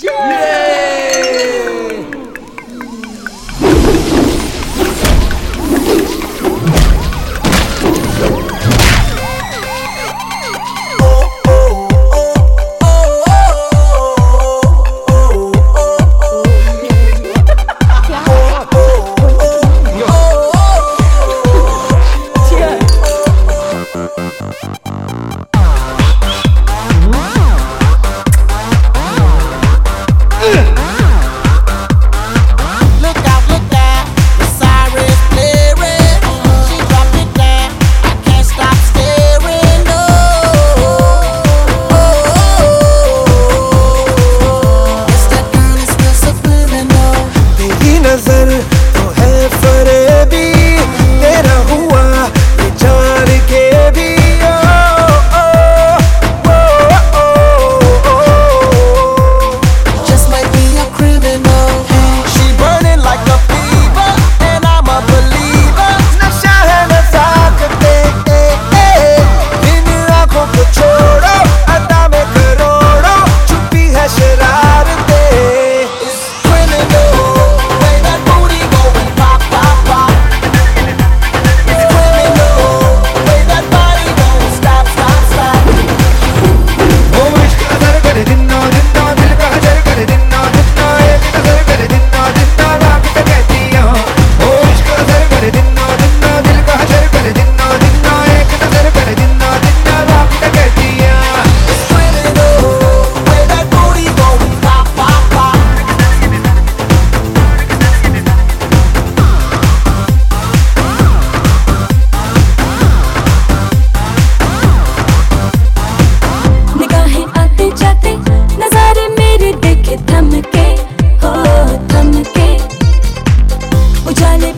Yeah! उजाले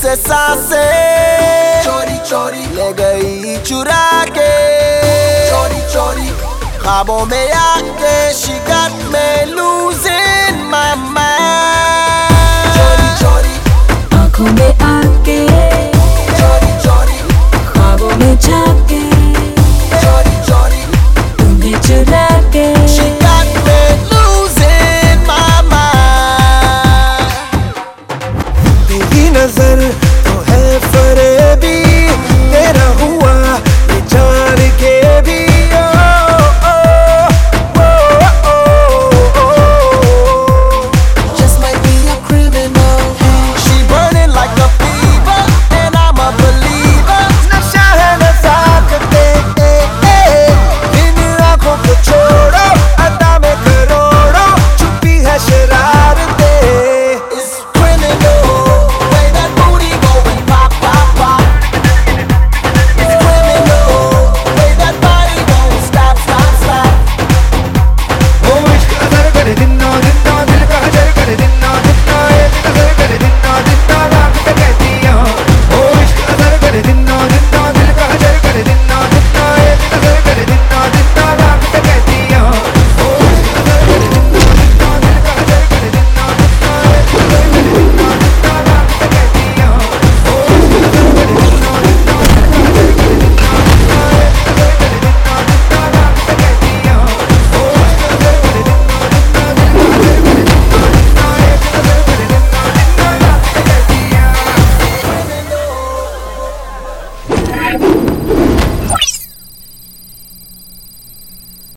sase sase. Chori chori. Legai churake chori chori. Kabo me yake she got me